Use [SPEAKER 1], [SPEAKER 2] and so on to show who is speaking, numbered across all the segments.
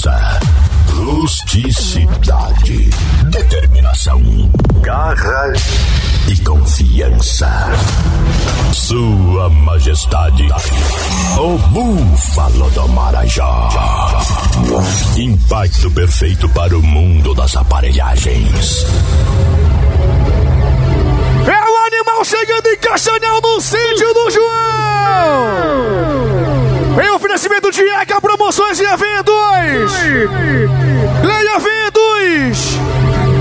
[SPEAKER 1] Força, rusticidade, determinação, garra e confiança. Sua Majestade, o Búfalo do Marajó. Impacto perfeito para o mundo das aparelhagens.
[SPEAKER 2] É o animal chegando em Castanhal no sítio do João! Oferecimento de ECA Promoções e Eventos! Leia Eventos!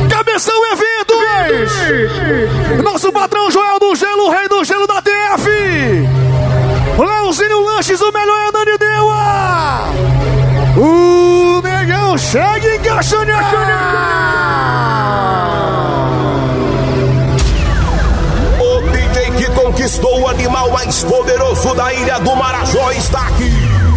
[SPEAKER 2] Cabeção Eventos! Nosso patrão Joel do Gelo, rei do gelo da TF! Leozinho Lanches, o melhor é Dani Deua! O negão chega em!
[SPEAKER 3] O DJ que conquistou o animal mais poderoso da ilha do Marajó está aqui.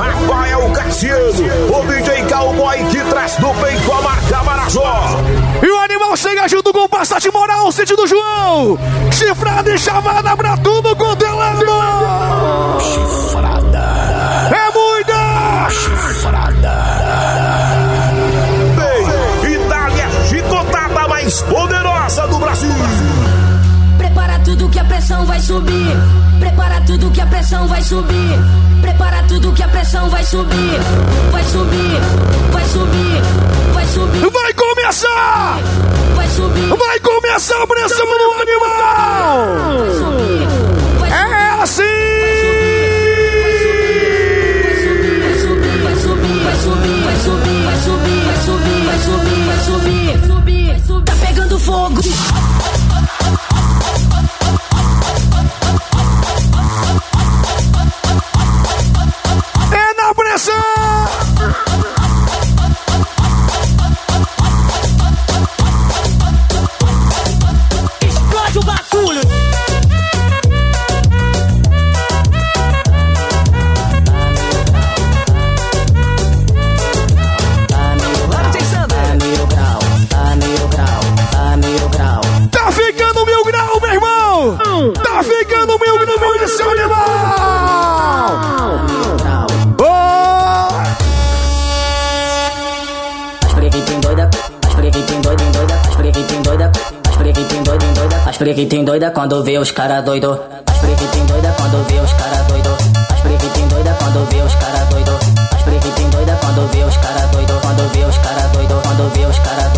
[SPEAKER 3] Rafael Cassiano, o DJ Cowboy que traz do peito a marca Marajó.
[SPEAKER 2] E o animal chega junto com o Passat Moral, o sítio do João. Chifrada e chamada pra tudo quanto é lado.
[SPEAKER 1] Chifrada,
[SPEAKER 2] É muita!
[SPEAKER 1] chifrada.
[SPEAKER 3] Bem, Itália chicotada mais poderosa do Brasil.
[SPEAKER 4] Tudo que a pressão vai subir. Prepara tudo que a pressão vai subir. Prepara tudo que a pressão vai subir. Vai subir, vai subir, vai subir,
[SPEAKER 2] Vai começar!
[SPEAKER 4] vai subir,
[SPEAKER 2] Vai começar a pressão no animal!
[SPEAKER 4] vai subir.
[SPEAKER 5] Doida quando vê os cara doido. As preguitem doida quando vê os cara doido. As preguitem doida quando vê os cara doido. As preguitem doida quando vê os cara doido, quando vê os cara doido, quando vê os cara doido.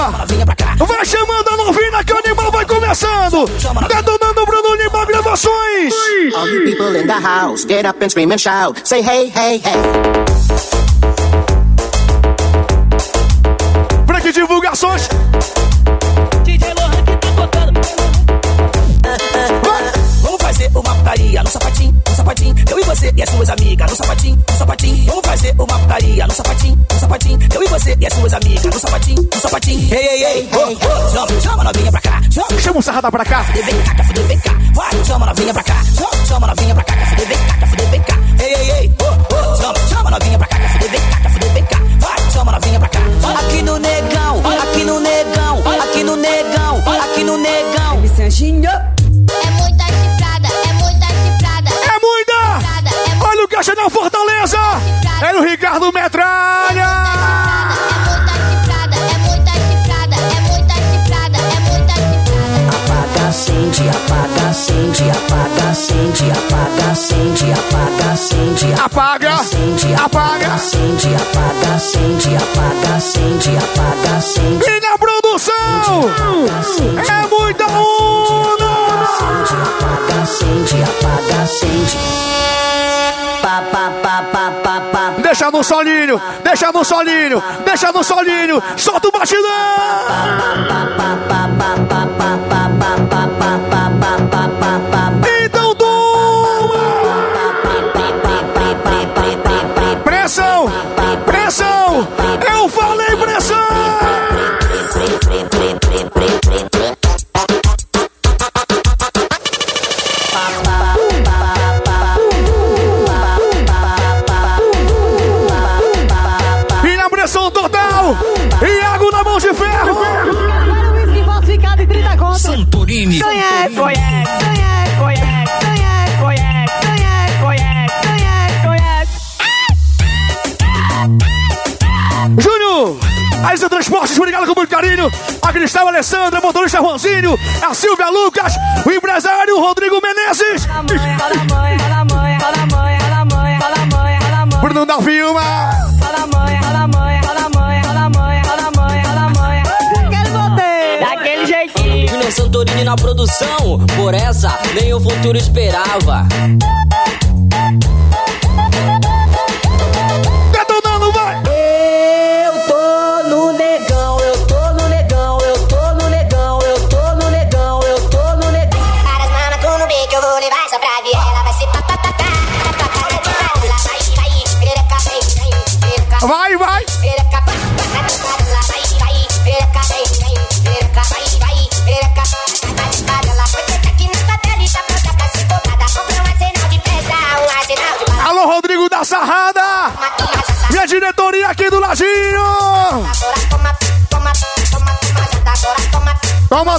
[SPEAKER 5] Chama! pra.
[SPEAKER 2] Vai chamando a novinha que o animal vai começando! Detonando o Bruno Lima Gravações!
[SPEAKER 6] All you people in the house, get up and scream and shout. Say hey, hey, hey.
[SPEAKER 2] Break Divulgações!
[SPEAKER 5] DJ Lohan que tá tocando. Vamos fazer uma putaria no sapatinho, sapatinho. Eu e você e as suas amigas no sapatinho, no sapatinho. Vamos fazer uma putaria no sapatinho, no sapatinho. Eu e você e as suas amigas no sapatinho, no sapatinho. Ei, ei, ei, oh, oh. Chama, chama novinha pra cá, chama.
[SPEAKER 2] Chama o Sarrada pra cá!
[SPEAKER 5] Vem cá, fuder, vem cá. Vai, chama novinha pra cá. Chama, chama novinha pra cá, fuder, vem cá, fuder, vem cá. Ei, ei, ei, oh, oh. Chama, chama novinha pra cá, fuder, vem cá, fuder, vem cá. Vai, chama novinha pra cá. Aqui no negão, aqui no negão, aqui no negão, aqui no negão.
[SPEAKER 7] É é muita chifrada,
[SPEAKER 2] é muita
[SPEAKER 7] chifrada.
[SPEAKER 5] Apaga, acende, apaga, acende, apaga, acende, apaga, acende, apaga, acende,
[SPEAKER 2] Apaga!
[SPEAKER 5] acende,
[SPEAKER 2] Apaga!
[SPEAKER 5] acende, apaga, acende, apaga, acende, apaga, acende.
[SPEAKER 2] E na produção! É muita onda!
[SPEAKER 5] Acende, apaga, acende, apaga, acende.
[SPEAKER 2] Deixa no solinho, deixa no solinho, deixa no solinho, solta o batidão! Então toma! Pressão! Pressão! Eu Aisa Transportes, obrigado com muito carinho. A Cristal Alessandra, motorista Ronzinho, a Silvia Lucas, o empresário Rodrigo Menezes. Bruno da Vilma.
[SPEAKER 8] Daquele jeitinho.
[SPEAKER 5] Júnior Santorini na produção. Por essa, nem o futuro esperava.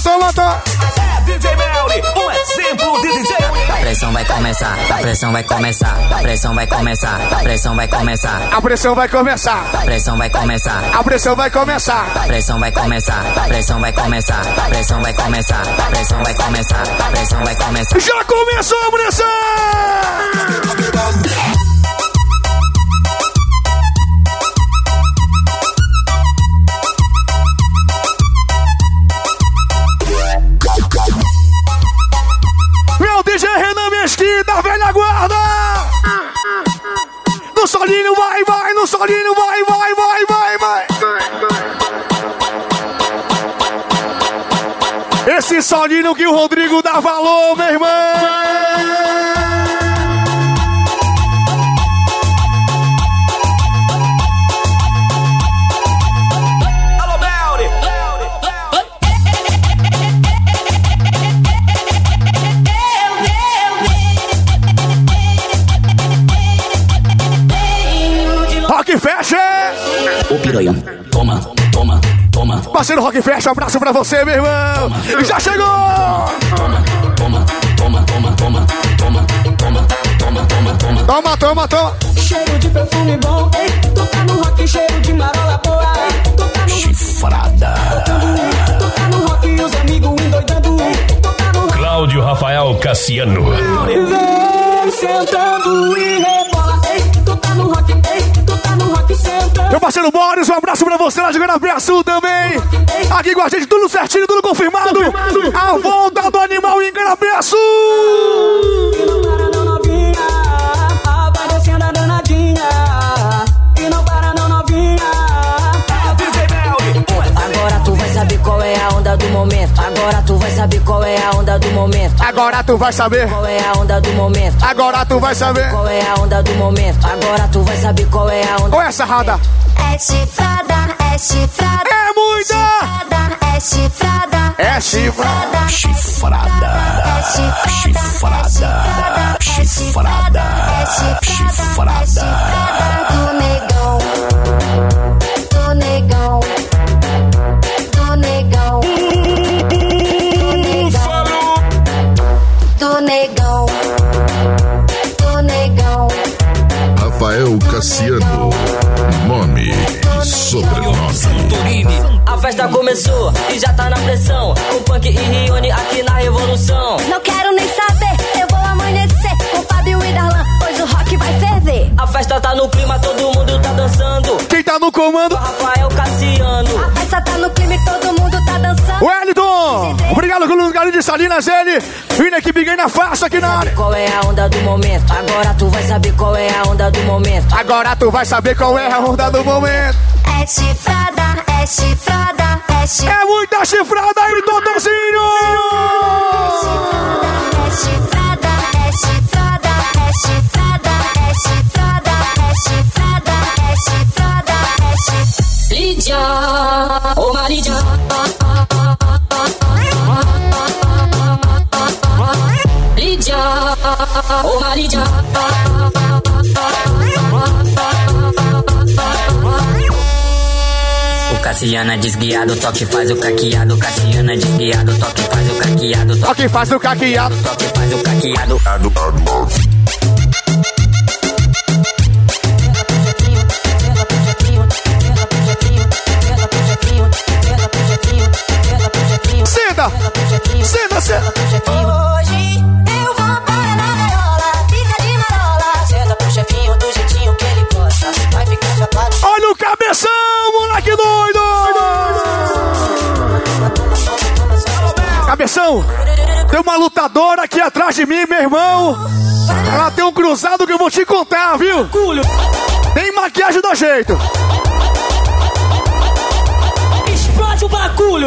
[SPEAKER 7] Toma, Toma, toma, toma!
[SPEAKER 3] É DJ Melly, um exemplo de DJ.
[SPEAKER 5] A pressão vai começar, a pressão vai começar, a pressão vai começar, a pressão vai começar,
[SPEAKER 2] A pressão vai começar!
[SPEAKER 5] a pressão vai começar.
[SPEAKER 2] A pressão vai começar!
[SPEAKER 5] A pressão vai começar, a pressão vai começar, a pressão vai começar, a pressão vai começar, a pressão vai começar.
[SPEAKER 2] Já começou a pressão! Vai, no solinho, vai, vai, vai, vai, vai! Esse solinho que o Rodrigo dá valor, meu irmão! Rock Fashion!
[SPEAKER 5] Ô piranha, toma, toma, toma,
[SPEAKER 2] Parceiro Rock um abraço pra você, meu irmão! Já chegou!
[SPEAKER 5] toma, toma, toma, toma, toma, toma, toma, toma, toma, toma.
[SPEAKER 2] Toma, toma, toma!
[SPEAKER 8] Cheiro de perfume bom, ei, tá no rock, cheiro de marola boa, tá no
[SPEAKER 1] Chifrada.
[SPEAKER 8] Tá no rock e os amigos endoidando. Tá no
[SPEAKER 1] Cláudio Rafael Cassiano.
[SPEAKER 8] vem sentando e rebola. Ei, tá no rock, ei,
[SPEAKER 2] Meu parceiro Boris, um abraço pra você lá de Guarapé Sul também! Aqui com a gente, tudo certinho, tudo confirmado! A volta do animal em Guarapé
[SPEAKER 5] saber qual é a onda do momento. Agora tu vai saber! Qual é a onda do momento?
[SPEAKER 2] Agora tu vai saber!
[SPEAKER 5] Qual é a onda do momento?
[SPEAKER 2] Agora tu vai saber
[SPEAKER 5] qual é a onda.
[SPEAKER 2] Olha essa rada!
[SPEAKER 7] É chifrada, é chifrada.
[SPEAKER 2] É muita!
[SPEAKER 7] Chifrada, é chifrada.
[SPEAKER 2] É chifra!
[SPEAKER 1] Chifrada. Chifrada. Chifrada. Chifrada.
[SPEAKER 7] Do negão.
[SPEAKER 9] Cassiano. Nome e sobrenome.
[SPEAKER 10] Santorini.
[SPEAKER 5] A festa começou e já tá na pressão. Com Punk e Rione aqui na Revolução.
[SPEAKER 4] Não quero nem saber, eu vou amanhecer com Fábio e Darlan, pois o rock vai ferver.
[SPEAKER 5] A festa tá no clima, todo mundo tá dançando.
[SPEAKER 2] Quem tá no comando?
[SPEAKER 5] Rafael Cassiano.
[SPEAKER 4] A festa tá no clima e todo mundo tá dançando.
[SPEAKER 2] Wellington! Obrigado pelo carinho de Salinas, ele! Vindo aqui, Biguei na farsa aqui na área!
[SPEAKER 5] Qual é a onda do momento? Agora tu vai saber qual é a onda do momento.
[SPEAKER 2] Agora tu vai saber qual é a onda do momento!
[SPEAKER 7] É chifrada, é chifrada, é chifrada.
[SPEAKER 2] É muita chifrada aí, Totozinho!
[SPEAKER 7] É chifrada, é chifrada, é chifrada, é chifrada, é chifrada, é chifrada, é chifrada.
[SPEAKER 5] Lídia, ô Marídia.
[SPEAKER 11] O Cassiana desguiado, toque faz o caqueado. Cassiana desguiado, toque faz o caqueado.
[SPEAKER 2] Toque faz o caqueado.
[SPEAKER 11] Toque faz o caqueado.
[SPEAKER 2] Senta! Senta, senta! Cabeção, moleque doido! Cabeção, tem uma lutadora aqui atrás de mim, meu irmão. Ela tem um cruzado que eu vou te contar, viu? Tem maquiagem do jeito.
[SPEAKER 12] Explode o bagulho.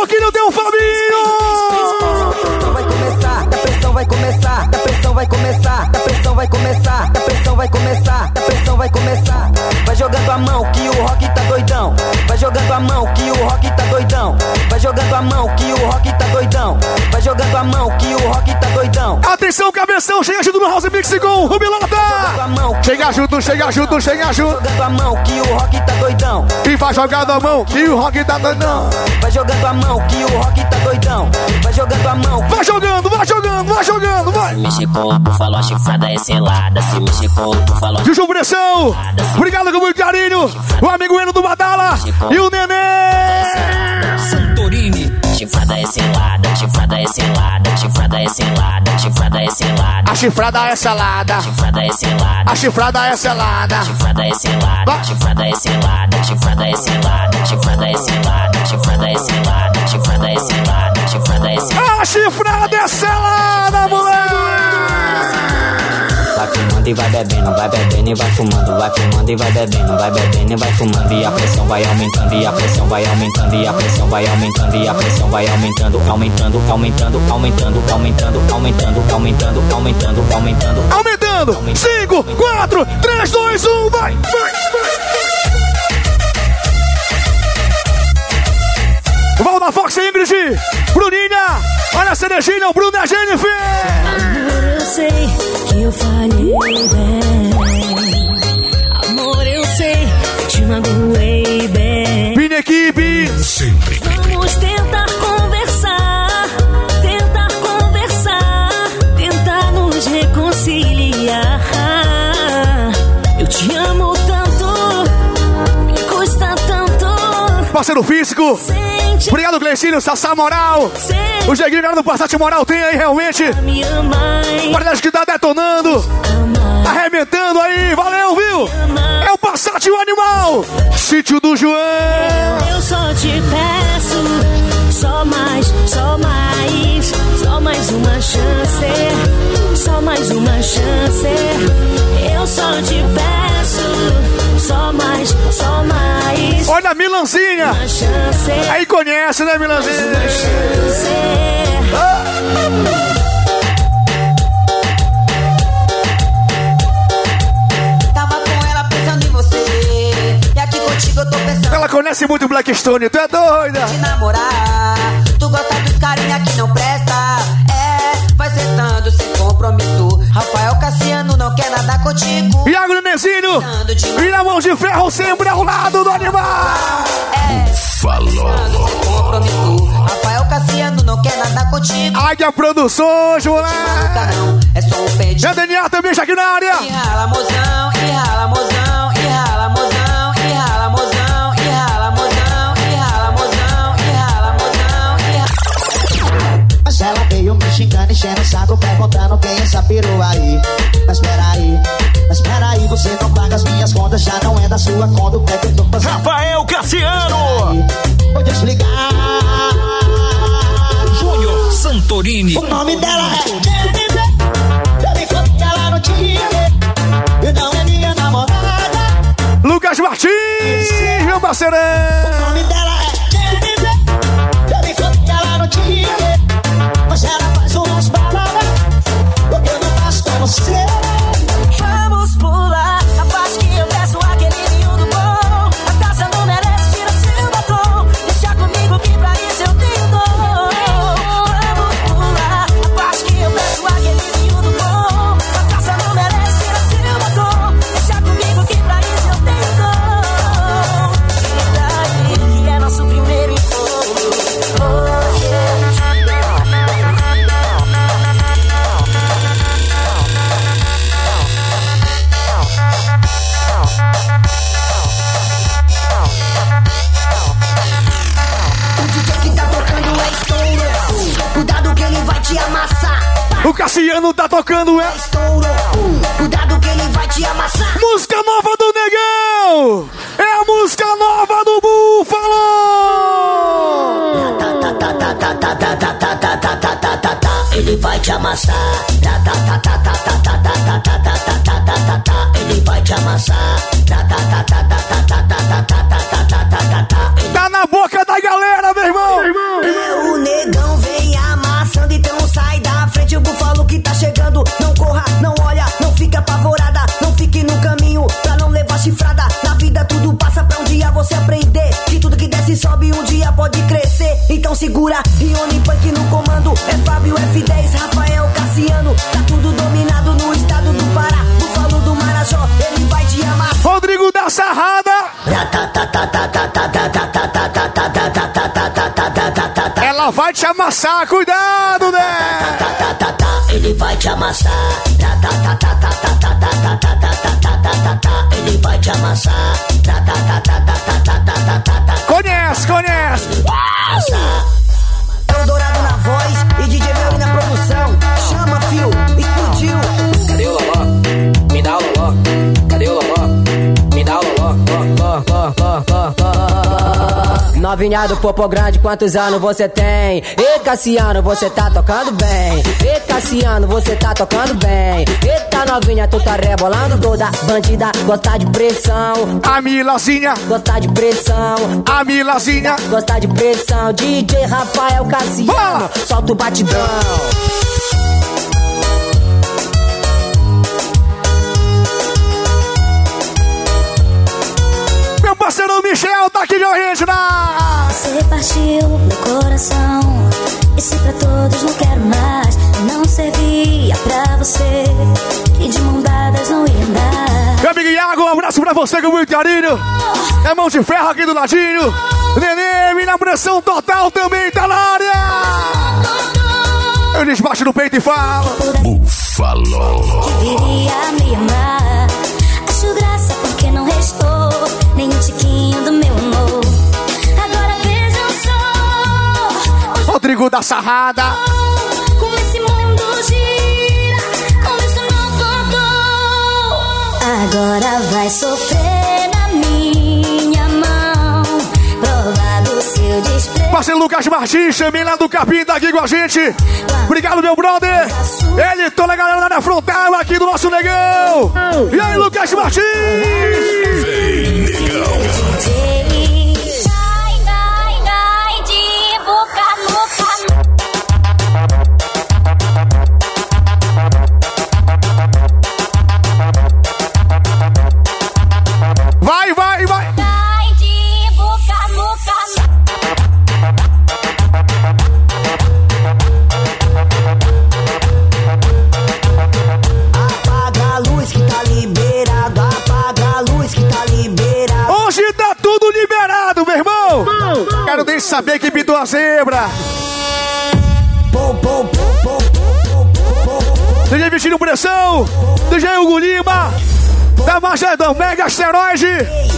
[SPEAKER 2] a
[SPEAKER 8] mão que o rock tá doidão. Vai jogando a mão que o rock tá doidão.
[SPEAKER 2] Atenção, cabeção, chega junto no House Mix com o Rubilota! Chega junto, chega junto, chega junto!
[SPEAKER 8] Jogando a mão que o rock tá doidão.
[SPEAKER 2] E vai jogando a mão que o rock tá doidão!
[SPEAKER 8] Vai jogando a mão que o rock tá doidão. Vai jogando a mão.
[SPEAKER 2] Vai jogando, vai jogando, vai jogando, vai!
[SPEAKER 11] Se mexe com o búfalo, a chifrada é selada. Se mexe com o búfalo,
[SPEAKER 2] Juju Pressão! Obrigado com muito carinho! O amigo Eno do Badala e o Nenê!
[SPEAKER 11] Chifrada é selada, chifrada é selada, chifrada é selada, chifrada é selada.
[SPEAKER 2] A chifrada é selada!
[SPEAKER 11] Chifrada é selada.
[SPEAKER 2] A chifrada é selada!
[SPEAKER 11] Chifrada é selada, chifrada é selada, chifrada é selada, chifrada é selada, chifrada é selada, chifrada é selada, chifrada é selada.
[SPEAKER 2] A chifrada é selada,
[SPEAKER 11] fumando e vai bebendo, vai bebendo e vai fumando, vai fumando e vai bebendo, vai bebendo e vai fumando e a pressão vai aumentando e a pressão vai aumentando e a pressão vai aumentando e a pressão vai aumentando, aumentando, aumentando, aumentando, aumentando, aumentando, aumentando, aumentando, aumentando.
[SPEAKER 2] Aumentando! 5, 4, 3, 2, 1, vai! Vai! vai. Valda Fox e Ingrid! Bruninha! Olha a cerejinha, o Bruno e a Jennifer!
[SPEAKER 13] Eu sei que eu falhei bem. Amor, eu sei que te magoei bem.
[SPEAKER 2] Minha equipe!
[SPEAKER 1] Sempre.
[SPEAKER 13] Vamos tentar conversar, tentar conversar, tentar nos reconciliar. Eu te amo tanto, me custa tanto.
[SPEAKER 2] Parceiro físico! Obrigado, Gleicínio, Sassá Moral! O Jeguinho galera do Passat Moral tem aí realmente! Parece que tá detonando! Arrebentando aí, valeu, viu? É o Passat o animal! Sítio do João!
[SPEAKER 13] Eu só te peço, só mais, só mais, só mais uma chance, só mais uma chance. Mais
[SPEAKER 2] Olha a Milanzinha! Aí conhece, né, Milanzinha?
[SPEAKER 8] Tava com ela pensando em você. E aqui contigo eu tô pensando
[SPEAKER 2] Ela conhece muito Blackstone, tu é doida?
[SPEAKER 8] em namorar. Tu gosta dos carinha que não presta. É, vai sentando sem compromisso. Rafael Cassiano contigo.
[SPEAKER 2] Iago Nenezinho! E na mão de ferro sempre ao lado do animal!
[SPEAKER 8] É,
[SPEAKER 1] Falou.
[SPEAKER 8] Rafael Cassiano não quer nada contigo.
[SPEAKER 2] Águia Produções, moleque!
[SPEAKER 8] É só um pé de
[SPEAKER 2] E a DNA também já aqui na área!
[SPEAKER 8] E rala mozão, e rala mozão, e rala mozão,
[SPEAKER 14] Mas ela veio me xingando, enchendo o saco, perguntando quem é essa perua aí. Mas peraí, mas peraí, você não paga as minhas contas, já não é da sua conta, o que é que eu tô fazendo?
[SPEAKER 3] Rafael Cassiano.
[SPEAKER 14] Vou desligar.
[SPEAKER 3] Júnior
[SPEAKER 1] Morini.
[SPEAKER 14] O nome dela é. Eu me conto que ela não E não é minha namorada.
[SPEAKER 2] Lucas Martins, meu parceirão.
[SPEAKER 14] O nome dela é. Eu me conto que ela não te você
[SPEAKER 10] aprender. Que tudo que desce sobe um dia pode crescer. Então segura, Rione Punk no comando. É Fábio F10, Rafael Cassiano. Tá tudo dominado no estado do Pará. Búfalo do Marajó, ele vai te amar.
[SPEAKER 2] Rodrigo da Sarrada! Ela vai te amassar, cuidado, né?
[SPEAKER 10] Ele vai te amassar. Ele vai te amassar.
[SPEAKER 2] Conhece, conhece!
[SPEAKER 10] É
[SPEAKER 5] Novinha do Popo Grande, quantos anos você tem? E Cassiano, você tá tocando bem. E Cassiano, você tá tocando bem. Eita novinha, tu tá rebolando toda. Bandida, gosta de pressão.
[SPEAKER 2] A Milazinha,
[SPEAKER 5] Gosta de pressão.
[SPEAKER 2] a Milazinha.
[SPEAKER 5] Gosta de pressão. DJ Rafael Cassiano,
[SPEAKER 2] Boa!
[SPEAKER 5] solta o batidão.
[SPEAKER 2] Parceiro Michel tá aqui a gente na.
[SPEAKER 13] Você partiu meu coração. E se pra todos não quero mais, não servia pra você. Que de mão dadas não ia dar.
[SPEAKER 2] Meu amigo Iago, um abraço pra você com muito carinho. É mão de ferro aqui do ladinho. Nenê, na pressão total também tá na área. Eles baixam no peito e falam.
[SPEAKER 1] Búfalo.
[SPEAKER 13] Deveria me amar.
[SPEAKER 2] Rodrigo da Sarrada.
[SPEAKER 13] Como esse mundo gira, como isso não contou. Agora vai sofrer na minha mão. Provar do seu desprezo.
[SPEAKER 2] Parceiro Lucas Martins, também lá do Capim, tá aqui com a gente. Obrigado, meu brother. Ele, toda a galera na frontal aqui do nosso negão. E aí, Lucas Martins?
[SPEAKER 13] Dai,
[SPEAKER 2] Quero nem saber quem pintou a zebra. DJ Vestindo Pressão, DJ Hugo Lima, da Magedão Mega Asteroide.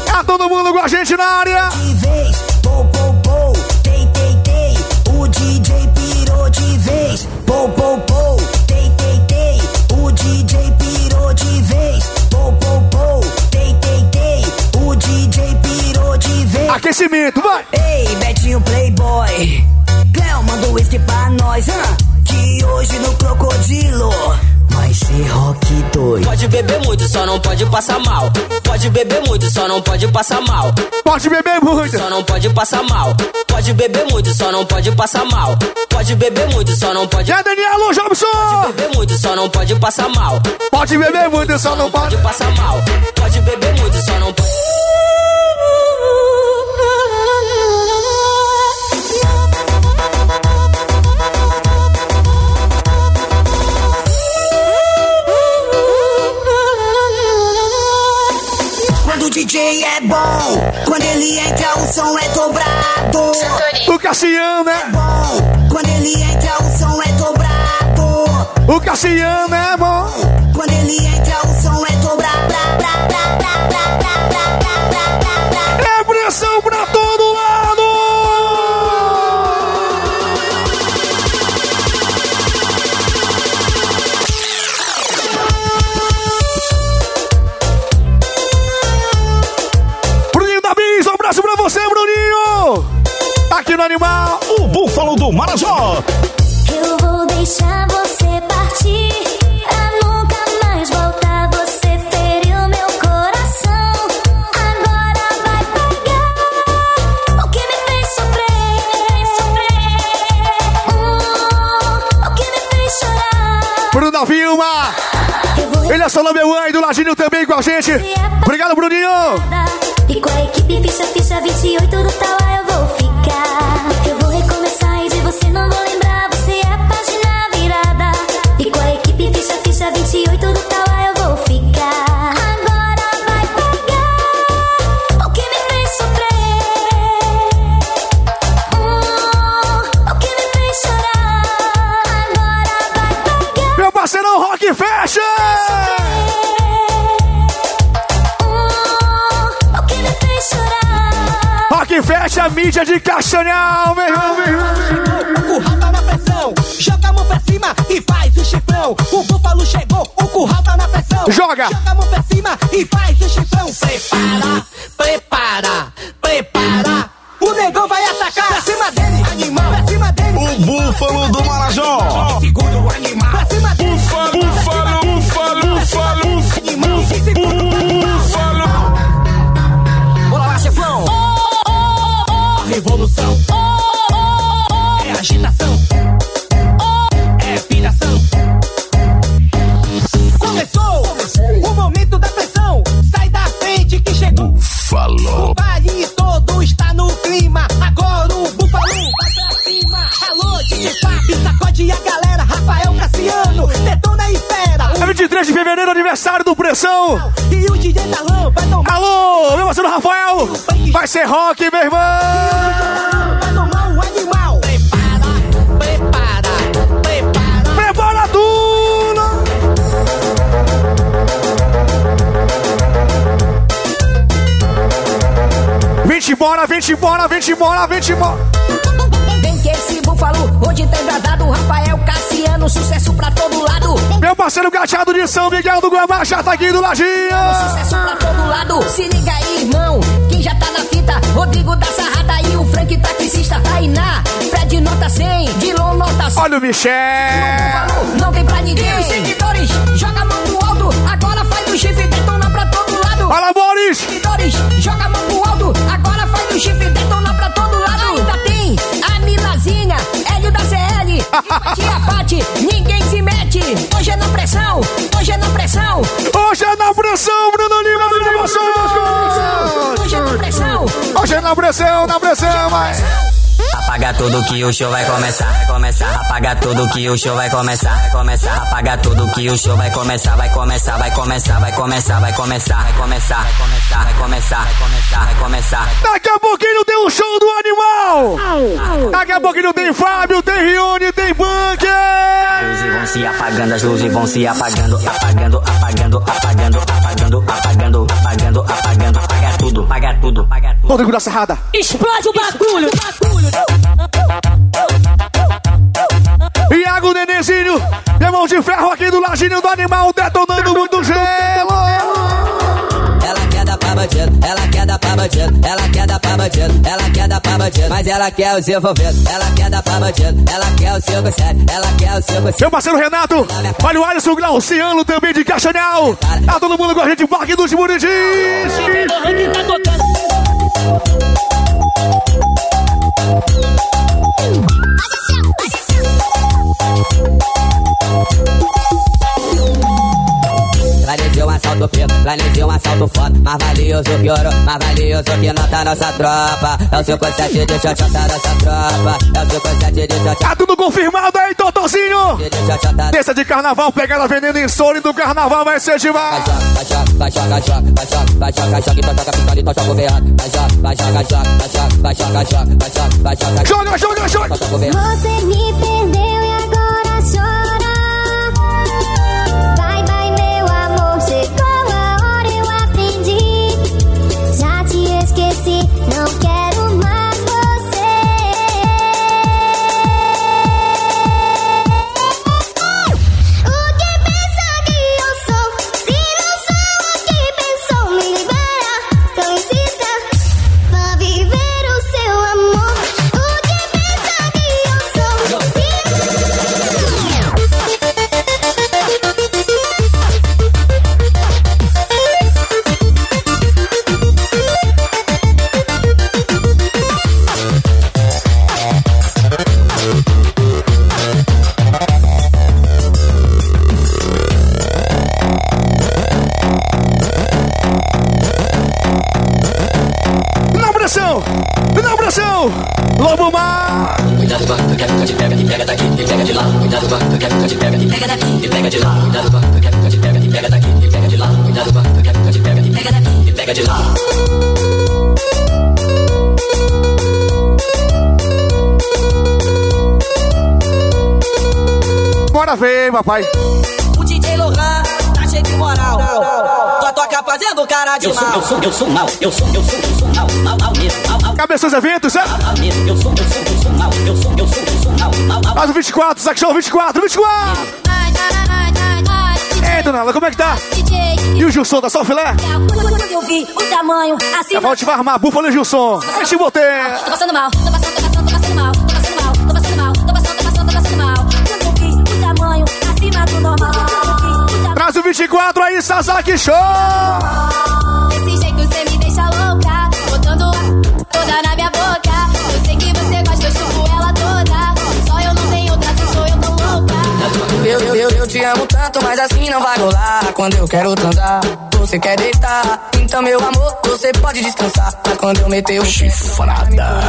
[SPEAKER 2] Tá todo mundo com a gente na área.
[SPEAKER 10] de vez. Pô, tei, tei, tei. O DJ pirou de vez.
[SPEAKER 2] Aquecimento, vai.
[SPEAKER 10] Ei, Betinho Playboy. Cléo, manda o uísque pra nós, hã?
[SPEAKER 13] rock hoje no crocodilo. Vai ser rock doido.
[SPEAKER 15] Pode beber muito, só não pode passar mal. Pode beber muito, só não pode passar mal.
[SPEAKER 2] Pode beber muito.
[SPEAKER 15] Só não pode passar mal. Pode beber muito, só não pode passar mal. Pode beber muito, só não pode.
[SPEAKER 2] É Daniel Jobson!
[SPEAKER 15] Pode beber muito, só não pode passar mal.
[SPEAKER 2] Pode beber muito, só não pode.
[SPEAKER 15] Pode passar mal. Pode beber muito, só não pode.
[SPEAKER 13] DJ é bom, quando ele entra o som é dobrado.
[SPEAKER 2] O Cassiano é
[SPEAKER 13] bom, quando ele entra o som é dobrado.
[SPEAKER 2] O Cassiano é bom,
[SPEAKER 13] quando ele entra o som é dobrado. 去。Joga!
[SPEAKER 2] Joga
[SPEAKER 13] a mão pra cima e faz o chifrão. Prepara,
[SPEAKER 2] ser rock, meu irmão.
[SPEAKER 13] Vai tomar um animal. Prepara, prepara, prepara.
[SPEAKER 2] Prepara tudo. Vem-te embora, vem-te embora, vem-te embora, vem-te embora.
[SPEAKER 13] Vem que esse búfalo hoje tem bradado. Rafael Cassiano, sucesso pra todo lado.
[SPEAKER 2] Meu parceiro gateado de São Miguel do Guamá já tá aqui do ladinho.
[SPEAKER 13] Sucesso pra todo lado. Se liga aí, irmão. Dilon nota 100.
[SPEAKER 2] Olha o Michel.
[SPEAKER 13] Não tem pra ninguém. E os seguidores, joga a mão pro alto. Agora faz o chifre detona pra todo lado.
[SPEAKER 2] Fala, Boris.
[SPEAKER 13] Seguidores, joga a mão pro alto. Agora faz o chifre detona pra todo lado. Ainda tem a Milazinha, Hélio da CL. A tia Pati, ninguém se mete. Hoje é na pressão, hoje é na pressão.
[SPEAKER 2] Hoje é na pressão, Bruno Lima do Emoções.
[SPEAKER 13] Hoje é na pressão.
[SPEAKER 2] Hoje é na pressão, na pressão, mas...
[SPEAKER 11] Apaga tudo que o show vai começar, vai começar. Apaga tudo que o show vai começar, vai começar. Apaga tudo que o show vai começar, vai começar, vai começar, vai começar, vai começar, vai começar, vai começar, vai começar, vai começar, vai começar.
[SPEAKER 2] Daqui a pouquinho tem um show do animal. Daqui a pouquinho tem Fábio, tem Rione, tem Bunker.
[SPEAKER 11] As luzes vão se apagando, as luzes vão se apagando, apagando, apagando, apagando, apagando, apagando, apagando, apagando, apaga tudo, apaga tudo, apaga tudo.
[SPEAKER 2] Rodrigo da Serrada.
[SPEAKER 13] Explode o bagulho.
[SPEAKER 2] Iago Nenezinho, meu mão de ferro aqui do ladinho do animal, detonando muito gelo.
[SPEAKER 13] Ela quer dar pra bandido, ela quer dar pra bandido, ela quer dar pra bandido, ela quer dar pra
[SPEAKER 16] bandido, mas ela quer os envolvidos. Ela quer dar pra bandido, ela quer o 57, ela quer o 57.
[SPEAKER 2] Meu parceiro Renato, olha o Alisson Glauciano também de Castanhal. Tá todo mundo com a gente, Parque dos Bonitinhos.
[SPEAKER 17] tá tocando.
[SPEAKER 16] Um assalto preto, planejei um assalto foda. Mais valioso que ouro, mais valioso que nota nossa tropa. É o 57 de xoxota nossa tropa. É o 57 de xoxota.
[SPEAKER 2] Tá tudo confirmado aí, Totozinho. Terça de carnaval, pegada veneno insólito do carnaval vai ser demais.
[SPEAKER 16] Vai choque, vai choque, vai choque, vai choque, vai
[SPEAKER 18] okay. De lá. Cuidado, eu quero que eu te pega, te pega daqui, te pega de lá. Cuidado, eu quero que eu te pega, te pega daqui, te pega de lá. Cuidado, eu quero que eu te pega, te pega daqui, te pega de lá.
[SPEAKER 2] Bora ver, papai.
[SPEAKER 17] O DJ Lohan tá cheio de moral. Só toca fazendo cara de
[SPEAKER 18] Eu sou,
[SPEAKER 17] mal.
[SPEAKER 18] eu sou, eu sou mal, eu sou, eu sou, eu sou mal, mal, mal mesmo, mal, mal,
[SPEAKER 2] Cabeça os eventos, é?
[SPEAKER 18] Eu sou, eu sou, eu eu sou, eu sou, eu mal, mal, mal.
[SPEAKER 2] Faz o 24, Saxão 24, 24. Ei, dona Ela, como é que tá? E o Gilson, tá só filé?
[SPEAKER 4] Quando eu vi o tamanho assim.
[SPEAKER 2] Vai armar, búfalo e Gilson. Enche o botê.
[SPEAKER 4] Tô passando mal, tô passando, tô passando, tô passando mal, tô passando mal, tô passando mal, tô passando, tô passando, tô passando mal. Quando eu vi o tamanho acima do normal. Eu
[SPEAKER 2] Traz o 24 aí, Sasaki Show.
[SPEAKER 4] Eu, eu, eu
[SPEAKER 19] te amo tanto, mas assim não vai rolar. Quando eu quero transar, você quer deitar. Então, meu amor, você pode descansar. Mas quando eu meter o
[SPEAKER 1] Chifrada.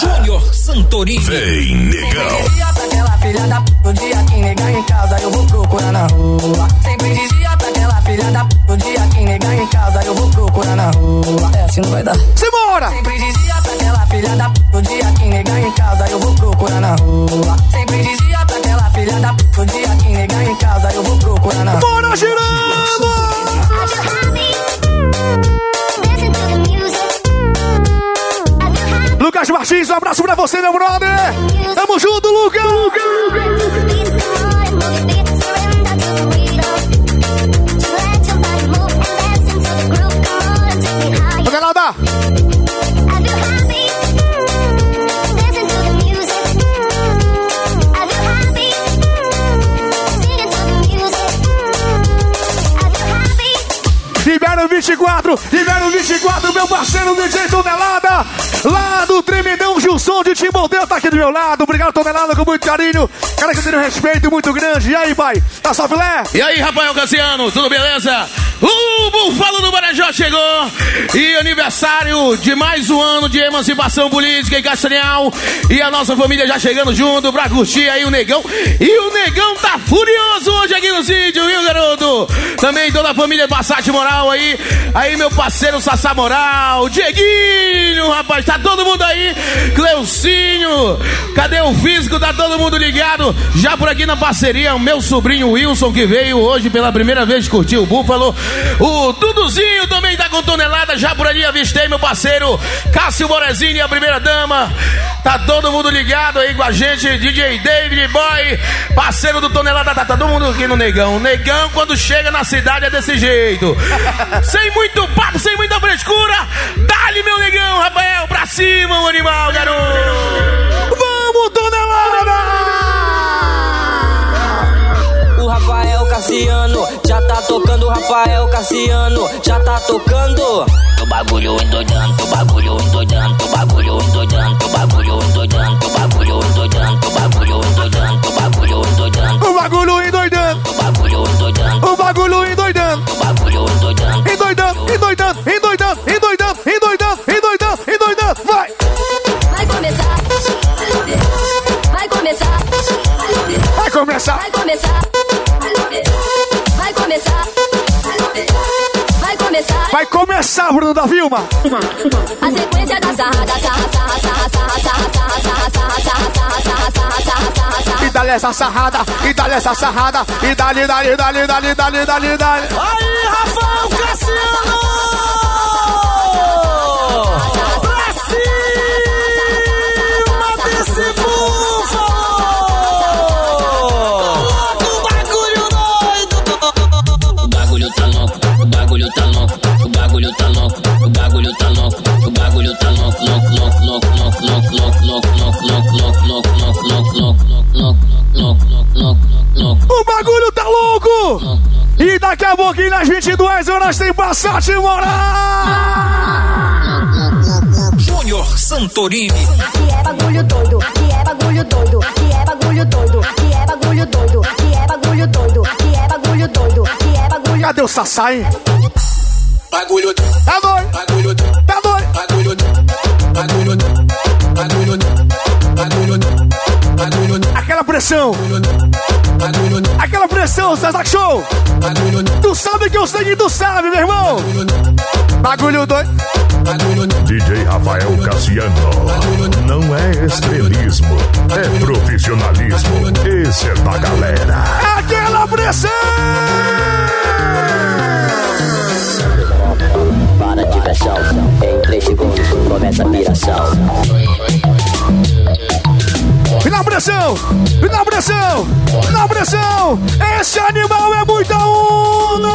[SPEAKER 20] Júnior Santorini.
[SPEAKER 1] Vem, negão.
[SPEAKER 19] dizia pra aquela filha da p, o dia que negar em casa, eu vou procurar na rua. Sempre dizia pra aquela filha da p, o dia que negar em casa, eu vou procurar na rua. É, assim não vai dar.
[SPEAKER 2] Simbora.
[SPEAKER 19] Sempre dizia pra aquela filha da p, o dia que negar em casa, eu vou procurar na rua. Sempre dizia pra aquela filha da p, o dia que negar em casa, eu vou procurar na.
[SPEAKER 2] Bora girando. Lucas Martins, um abraço pra você, meu brother. Tamo junto, Lucas. Tonelada. 24, libera o 24, meu parceiro DJ Tonelada, lá do Tremendão Gilson de Timbodeu, tá aqui do meu lado. Obrigado, Tonelada, com muito carinho. Cara que tem um respeito muito grande. E aí, pai? Tá só filé?
[SPEAKER 21] E aí, Rafael Cassiano, tudo beleza? O Búfalo do Marajó chegou e aniversário de mais um ano de emancipação política em Castanhal. E a nossa família já chegando junto pra curtir aí o Negão. E o Negão tá furioso hoje aqui no sítio, viu, garoto? Também toda a família Passate Moral aí. Aí, meu parceiro Sassá Moral, Dieguinho, rapaz, tá todo mundo aí. Cleucinho, cadê o físico? Tá todo mundo ligado. Já por aqui na parceria, o meu sobrinho Wilson, que veio hoje pela primeira vez curtir o Búfalo. O Duduzinho também tá com tonelada. Já por ali avistei meu parceiro Cássio Morezini, a primeira dama. Tá todo mundo ligado aí com a gente. DJ David Boy, parceiro do Tonelada. Tá todo mundo aqui no Negão. Negão, quando chega na cidade, é desse jeito. sem muito papo, sem muita frescura. Dá-lhe, meu negão, Rafael, pra cima. cima, o animal, garoto!
[SPEAKER 2] Vamos, tonelada!
[SPEAKER 15] O Rafael Cassiano já tá tocando, o Rafael Cassiano já tá tocando.
[SPEAKER 22] O bagulho endoidando, o bagulho endoidando, o bagulho endoidando, o bagulho endoidando, o bagulho endoidando,
[SPEAKER 4] começar. Vai começar.
[SPEAKER 2] Vai começar.
[SPEAKER 4] Vai começar. Vai começar,
[SPEAKER 2] Bruno da Vilma.
[SPEAKER 4] A sequência da sarrada, sarra, sarra, sarra, sarra, sarra, sarra, sarra, sarra, sarra, sarra, sarra, sarra, sarra, sarra.
[SPEAKER 2] E dá-lhe essa sarrada, e dá-lhe essa sarrada, e dá-lhe, dá-lhe, dá-lhe, dá-lhe, dá-lhe, dá-lhe, dá-lhe.
[SPEAKER 15] Aí, Rafael Cassiano!
[SPEAKER 2] Daqui a pouquinho, às 22 horas, tem Passat Morar!
[SPEAKER 23] Júnior Santorini.
[SPEAKER 4] Aqui é bagulho doido, aqui é bagulho doido, aqui é bagulho doido, aqui é bagulho doido, aqui é bagulho doido, aqui é bagulho doido, aqui é bagulho
[SPEAKER 2] Cadê o Sassá, hein?
[SPEAKER 24] Bagulho
[SPEAKER 2] Tá doido!
[SPEAKER 24] Bagulho
[SPEAKER 2] Tá doido!
[SPEAKER 24] Bagulho Bagulho Bagulho Bagulho Bagulho
[SPEAKER 2] Aquela pressão! Aquela pressão, Sasak Show! Tu sabe que eu sei que tu sabe, meu irmão! Bagulho doido!
[SPEAKER 1] DJ Rafael Cassiano. Não é estrelismo, é profissionalismo. Esse é da galera.
[SPEAKER 2] Aquela pressão!
[SPEAKER 22] Pressão!
[SPEAKER 2] Na pressão! Na pressão! Esse animal é muita onda!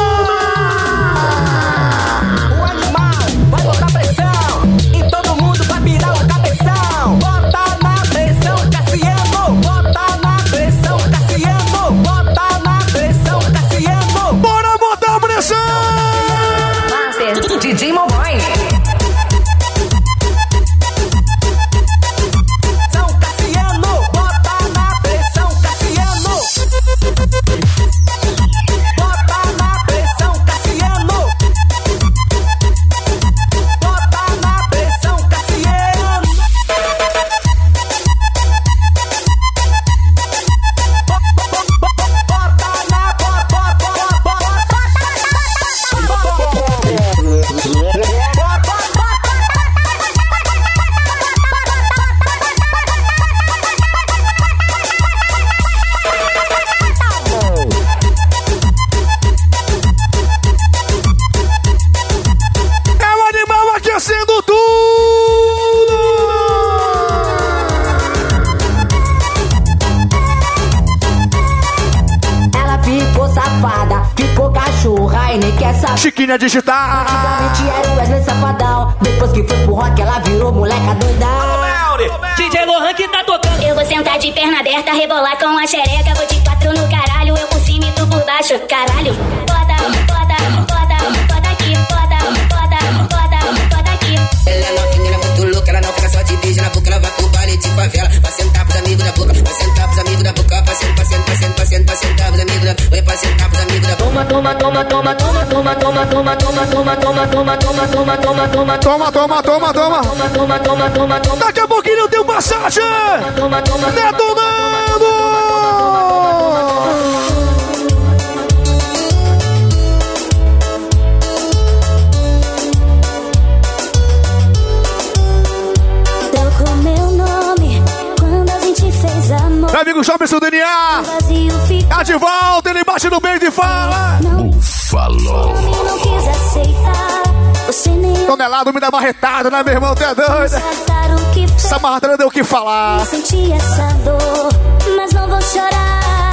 [SPEAKER 2] Chiquinha digital!
[SPEAKER 5] Antigamente era o Wesley Safadão. Depois que foi pro rock, ela virou moleca doidão.
[SPEAKER 25] DJ Lohan que tá tocando.
[SPEAKER 13] Eu vou sentar de perna aberta, rebolar com a xereca. Vou de quatro no caralho, eu por cima e tu por baixo. Caralho, bota, bota, bota, bota aqui, bota, bota, bota, bota aqui.
[SPEAKER 26] Ela é novinha, ela é muito louca, ela não fica só de beijo na boca, ela vai baile de favela. Vai sentar pros amigos da boca, vai sentar pros amigos da boca, vai sentar, vai sentar, vai sentar, vai sentar, pros amigos da Oi, vai sentar pros amigos da boca.
[SPEAKER 5] Toma, toma, toma, toma, toma, toma, toma, toma, toma, toma, toma, toma, toma, toma, toma, toma,
[SPEAKER 2] Toma, toma, toma, toma!
[SPEAKER 5] toma, toma, toma, toma, toma.
[SPEAKER 2] Daqui a pouquinho tem um Passat!
[SPEAKER 5] Toma, toma,
[SPEAKER 2] Detonando!
[SPEAKER 13] Trocou
[SPEAKER 2] amigo Jobson DNA!
[SPEAKER 13] Vazio ficou.
[SPEAKER 2] Tá de volta, ele bate no meio e fala!
[SPEAKER 1] Falou.
[SPEAKER 13] Você não quis aceitar. Você nem
[SPEAKER 2] Tonelado me dá marretada, né, meu irmão? Tu é
[SPEAKER 13] o fez.
[SPEAKER 2] Essa marretada deu o que falar.
[SPEAKER 13] Senti essa dor, mas não vou chorar.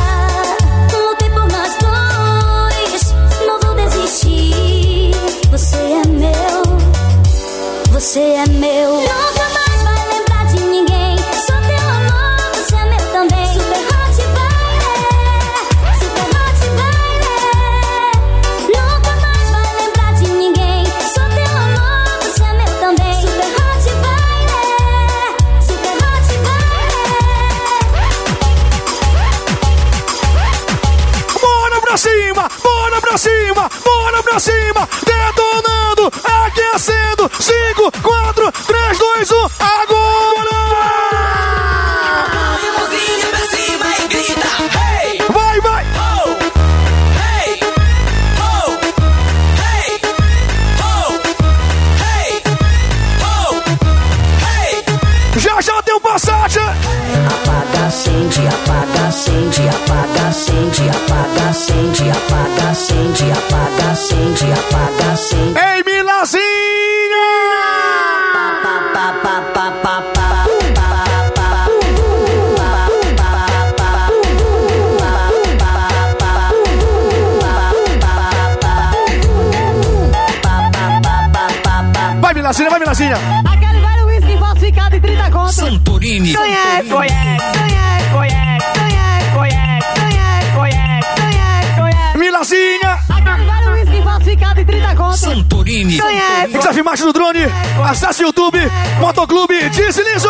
[SPEAKER 8] Conhece,
[SPEAKER 2] Tem que filmagem do drone, acesse o YouTube, Motoclube, deslizo!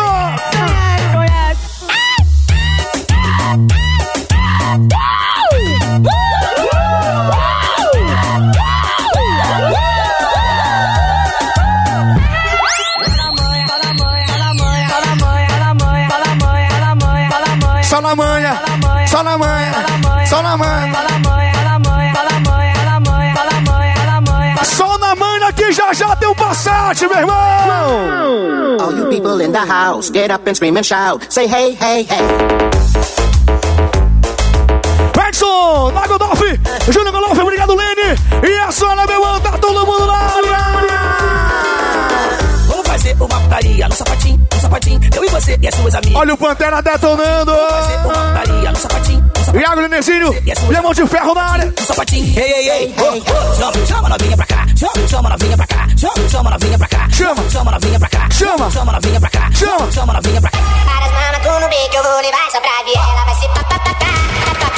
[SPEAKER 2] Só na manha, só na manha, só na manha. Já já tem um Passat, meu irmão!
[SPEAKER 6] All you people in the house, get up and scream and shout. Say hey, hey, hey.
[SPEAKER 2] Edson, Nago Dolph, Júnior obrigado, Lene. E a Sônia, meu irmão, tá todo mundo na área!
[SPEAKER 15] Vamos fazer uma putaria no sapatinho, no sapatinho. Eu e você e as suas amigas.
[SPEAKER 2] Olha o Pantera detonando!
[SPEAKER 15] Uma putaria no sapatinho, no sapatinho.
[SPEAKER 2] Iago Nenezinho, Lemão de Ferro na área!
[SPEAKER 15] Sapatinho. Ei, ei, ei. Oh, oh. Chama, chama novinha pra cá. Chama, chama novinha pra cá. Chama, chama novinha pra cá.
[SPEAKER 2] Chama.
[SPEAKER 15] chama novinha pra cá.
[SPEAKER 2] Chama.
[SPEAKER 15] chama novinha pra cá.
[SPEAKER 2] Chama.
[SPEAKER 15] novinha pra cá.
[SPEAKER 7] Para as mamas tu no bico, eu vou levar só pra ver. Ela vai se papapá. Ela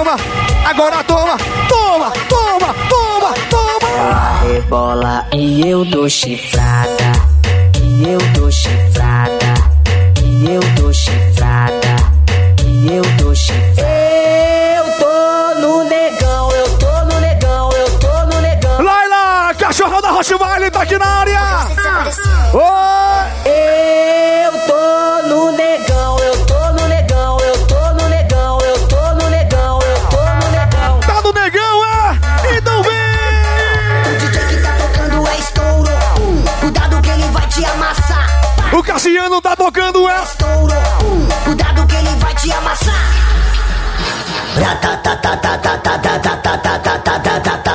[SPEAKER 7] toma,
[SPEAKER 2] agora toma, toma, toma, toma, toma!
[SPEAKER 5] Rebola e eu dou chifrada. E eu dou chifrada. E eu dou chifrada. E eu dou chifrada. Eu tô no negão, eu tô no negão, eu tô no negão.
[SPEAKER 2] Laila, cachorro da Rottweiler tá aqui na área!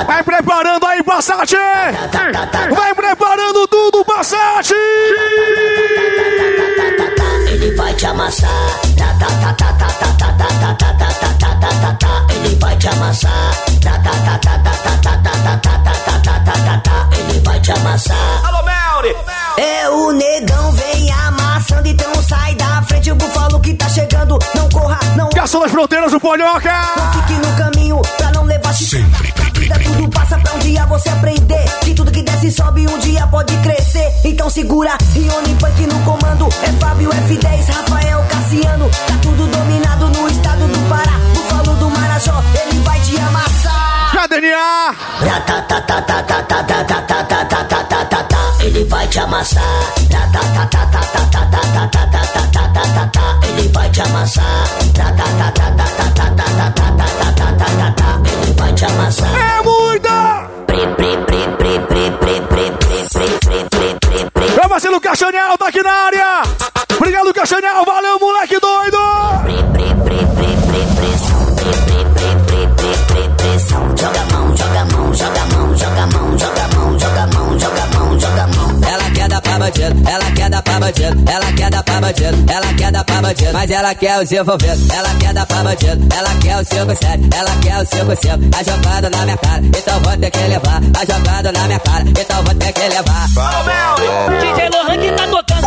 [SPEAKER 10] Vai
[SPEAKER 2] preparando aí, passate! Vai preparando tudo, passate!
[SPEAKER 10] Ele vai te amassar. Ele vai te amassar. Ele vai te amassar.
[SPEAKER 2] Garçom das fronteiras do Polhoca!
[SPEAKER 10] fique no caminho pra não levar chifre. A vida tudo passa pra um dia você aprender. Que tudo que desce e sobe um dia pode crescer. Então segura, Ione Punk no comando. É Fábio F10, Rafael Cassiano. Tá tudo dominado no estado do Pará. Búfalo do Marajó, ele vai te amassar.
[SPEAKER 2] Já DNA!
[SPEAKER 10] Ele vai te amassar. Ratatatatatatatatatatatatatata. Ele vai te amassar. Ratatatatatatatatatatatatatata. Ele vai te amassar.
[SPEAKER 2] É muita!
[SPEAKER 10] Pre, pre, pre, pre, pre, pre, pre, pre, pre, pre, pre, pre, pre.
[SPEAKER 2] Meu parceiro Castanhal tá aqui na área! Obrigado, Castanhal! Valeu,
[SPEAKER 15] bandido, ela quer dar pra bandido, ela quer dar pra bandido, ela quer dar pra bandido, mas ela quer os envolvidos, ela quer dar pra bandido, ela quer o 5-7, ela quer o 5-5, tá jogando na minha cara, então vou ter que levar, tá jogando na minha cara, então vou ter que levar.
[SPEAKER 27] DJ Lohan que tá tocando.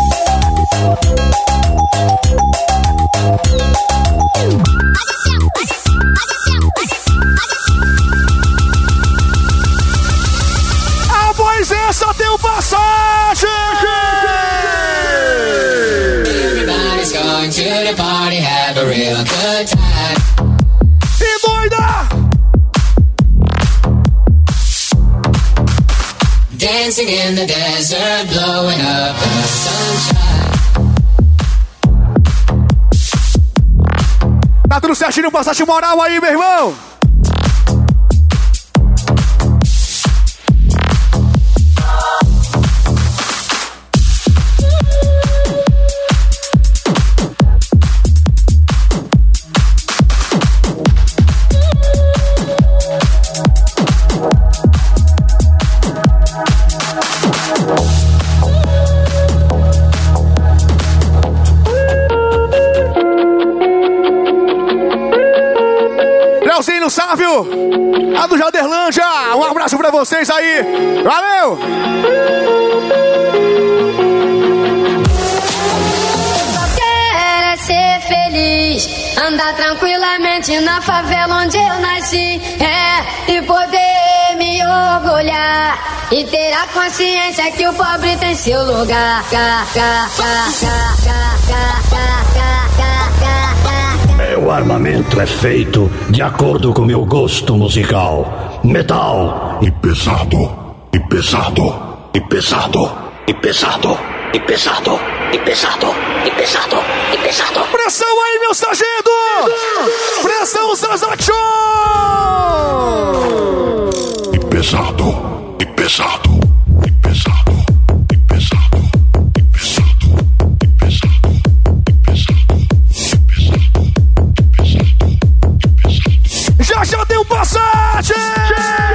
[SPEAKER 7] Assim, feel good
[SPEAKER 28] Dancing in desert, blowing up sunshine.
[SPEAKER 2] Tá tudo certinho, passagem moral aí, meu irmão! Brasil, a do Jarderlândia. Um abraço pra vocês aí. Valeu!
[SPEAKER 4] ser feliz, andar tranquilamente na favela onde eu nasci, é, e poder me orgulhar e ter a consciência que o pobre tem seu lugar. Cá, cá, cá, Cá, cá, cá,
[SPEAKER 29] meu armamento é feito de acordo com meu gosto musical. Metal e pesado, e pesado, e pesado, e pesado, e pesado, e pesado, e pesado, e pesado.
[SPEAKER 2] Pressão aí, meu sargento! Pressão, Sazacho!
[SPEAKER 29] E pesado, e pesado.
[SPEAKER 2] Passate!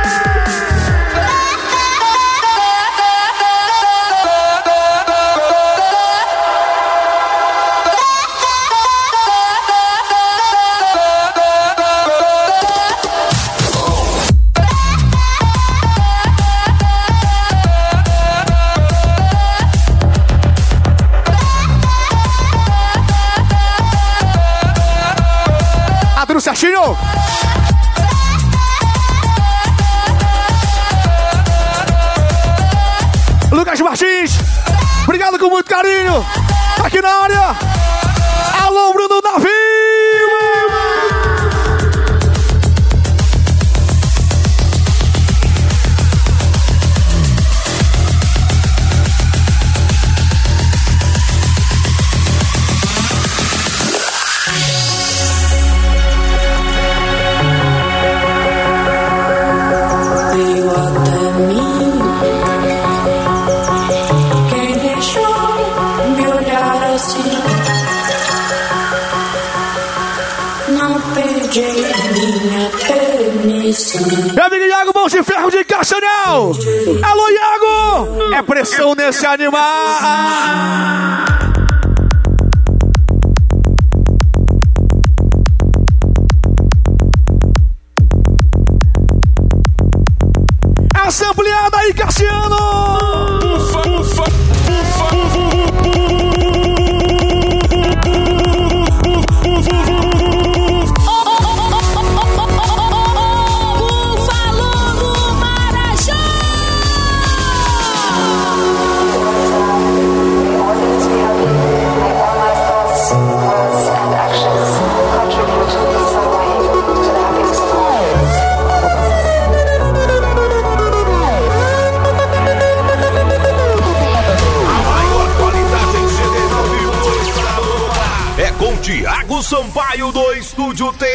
[SPEAKER 2] Aqui na área, Castanhal. Alô, Iago! É pressão nesse animal.
[SPEAKER 3] Yuyu te